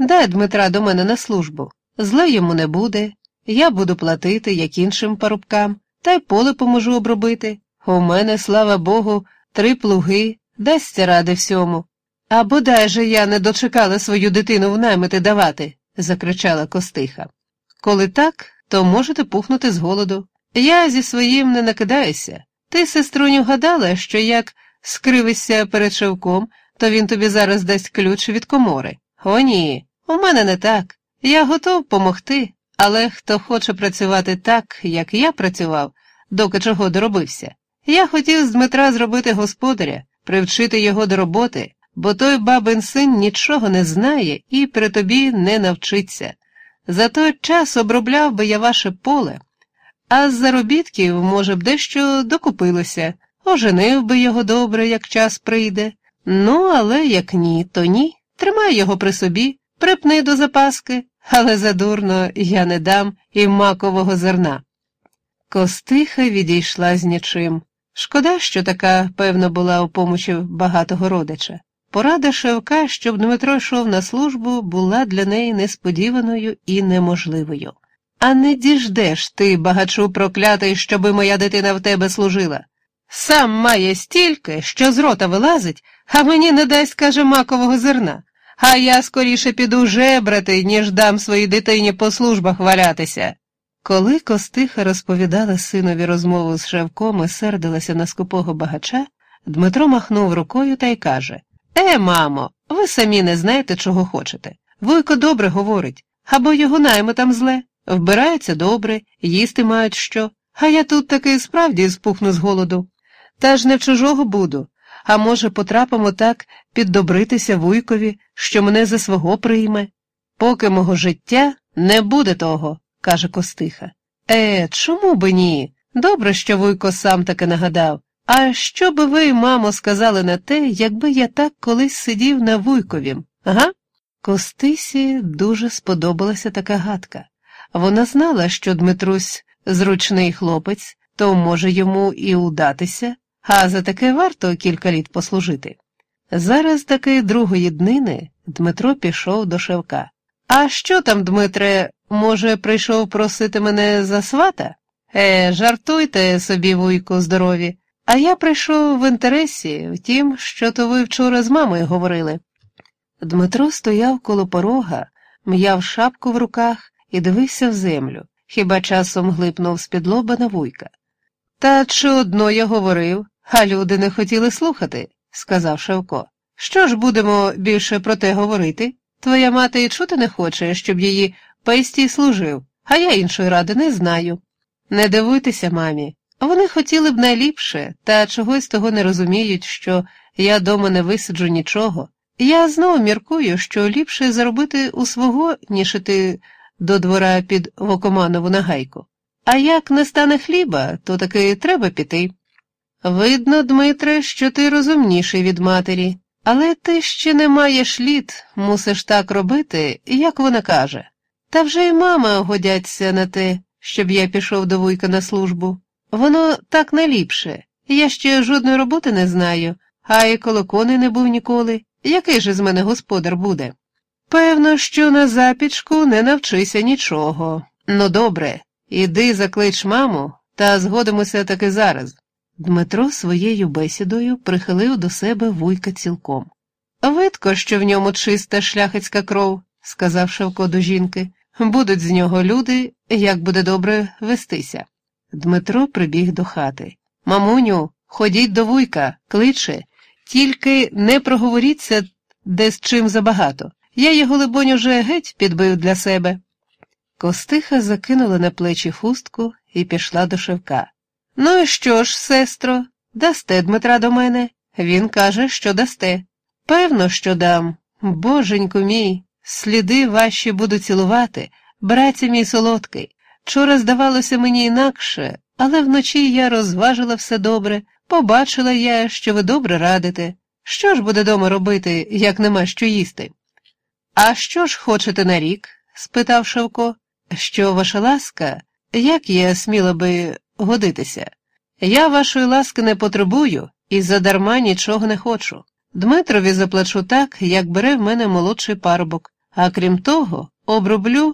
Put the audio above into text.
дай Дмитра до мене на службу. Зле йому не буде, я буду платити, як іншим парубкам, та й поле поможу обробити. У мене, слава Богу, три плуги, дасться ради всьому. А бодай же я не дочекала свою дитину в наймити давати, закричала Костиха. Коли так, то можете пухнути з голоду. Я зі своїм не накидаюся. Ти, сеструню, гадала, що як скривишся перед шевком, то він тобі зараз дасть ключ від комори. О, ні, у мене не так. Я готов помогти, але хто хоче працювати так, як я працював, доки чого доробився. Я хотів з Дмитра зробити господаря, привчити його до роботи, бо той бабин син нічого не знає і при тобі не навчиться. За той час обробляв би я ваше поле, а з заробітків, може б, дещо докупилося, оженив би його добре, як час прийде. Ну, але як ні, то ні. Тримай його при собі, припни до запаски, але задурно я не дам і макового зерна. Костиха відійшла з нічим. Шкода, що така, певно, була у помочі багатого родича. Порада Шевка, щоб Дмитро йшов на службу, була для неї несподіваною і неможливою. А не діждеш ти, багачу проклятий, щоби моя дитина в тебе служила. Сам має стільки, що з рота вилазить, а мені не дасть, каже, макового зерна, а я скоріше піду жебрати, ніж дам своїй дитині по службах валятися. Коли Костиха розповідала синові розмову з Шевком і сердилася на скупого багача, Дмитро махнув рукою та й каже Е, мамо, ви самі не знаєте, чого хочете. Вуйко добре говорить, або його найми там зле, вбирається добре, їсти мають що, а я тут таки справді спухну з голоду. Та ж не в чужого буду, а може, потрапимо так піддобритися вуйкові, що мене за свого прийме. Поки мого життя не буде того, каже Костиха. Е, чому би ні? Добре, що Вуйко сам таки нагадав. А що би ви, мамо, сказали на те, якби я так колись сидів на Вуйковім, ага? Костисі дуже сподобалася така гадка. Вона знала, що Дмитрусь зручний хлопець, то може йому і удатися, а за таке варто кілька літ послужити. Зараз таки другої днини Дмитро пішов до Шевка. А що там, Дмитре, може, прийшов просити мене за свата? Е, жартуйте собі, вуйку, здорові. А я прийшов в інтересі, втім, що то ви вчора з мамою говорили. Дмитро стояв коло порога, м'яв шапку в руках і дивився в землю, хіба часом глипнув з-під лоба на вуйка. Та чи одно я говорив, а люди не хотіли слухати, сказав Шевко. Що ж будемо більше про те говорити? Твоя мати і чути не хоче, щоб її пейстій служив, а я іншої ради не знаю. Не дивуйтеся, мамі. Вони хотіли б найліпше, та чогось того не розуміють, що я дома не висиджу нічого. Я знову міркую, що ліпше заробити у свого, ніж іти до двора під Вокоманову нагайку. А як не стане хліба, то таки треба піти. Видно, Дмитре, що ти розумніший від матері, але ти ще не маєш літ, мусиш так робити, як вона каже. Та вже й мама годяться на те, щоб я пішов до вуйка на службу. Воно так найліпше. Я ще жодної роботи не знаю, а й коло коней не був ніколи. Який же з мене господар буде? Певно, що на запічку не навчися нічого. Ну, добре, іди заклич маму, та згодимося таки зараз. Дмитро своєю бесідою прихилив до себе вуйка цілком. Видко, що в ньому чиста шляхетська кров, сказав Шевко до жінки. Будуть з нього люди, як буде добре вестися. Дмитро прибіг до хати. Мамуню, ходіть до вуйка, кличе, тільки не проговоріться де з чим забагато. Я його, либонь, уже геть підбив для себе. Костиха закинула на плечі хустку і пішла до Шевка. Ну і що ж, сестро, дасте Дмитра до мене? Він каже, що дасте. Певно, що дам. Боженьку мій, сліди ваші буду цілувати, братя мій солодкий. Вчора здавалося мені інакше, але вночі я розважила все добре, побачила я, що ви добре радите. Що ж буде дома робити, як нема що їсти? А що ж хочете на рік? спитав Шевко. Що ваша ласка, як я сміла би годитися? Я вашої ласки не потребую і задарма нічого не хочу. Дмитрові заплачу так, як бере в мене молодший парубок, а крім того, оброблю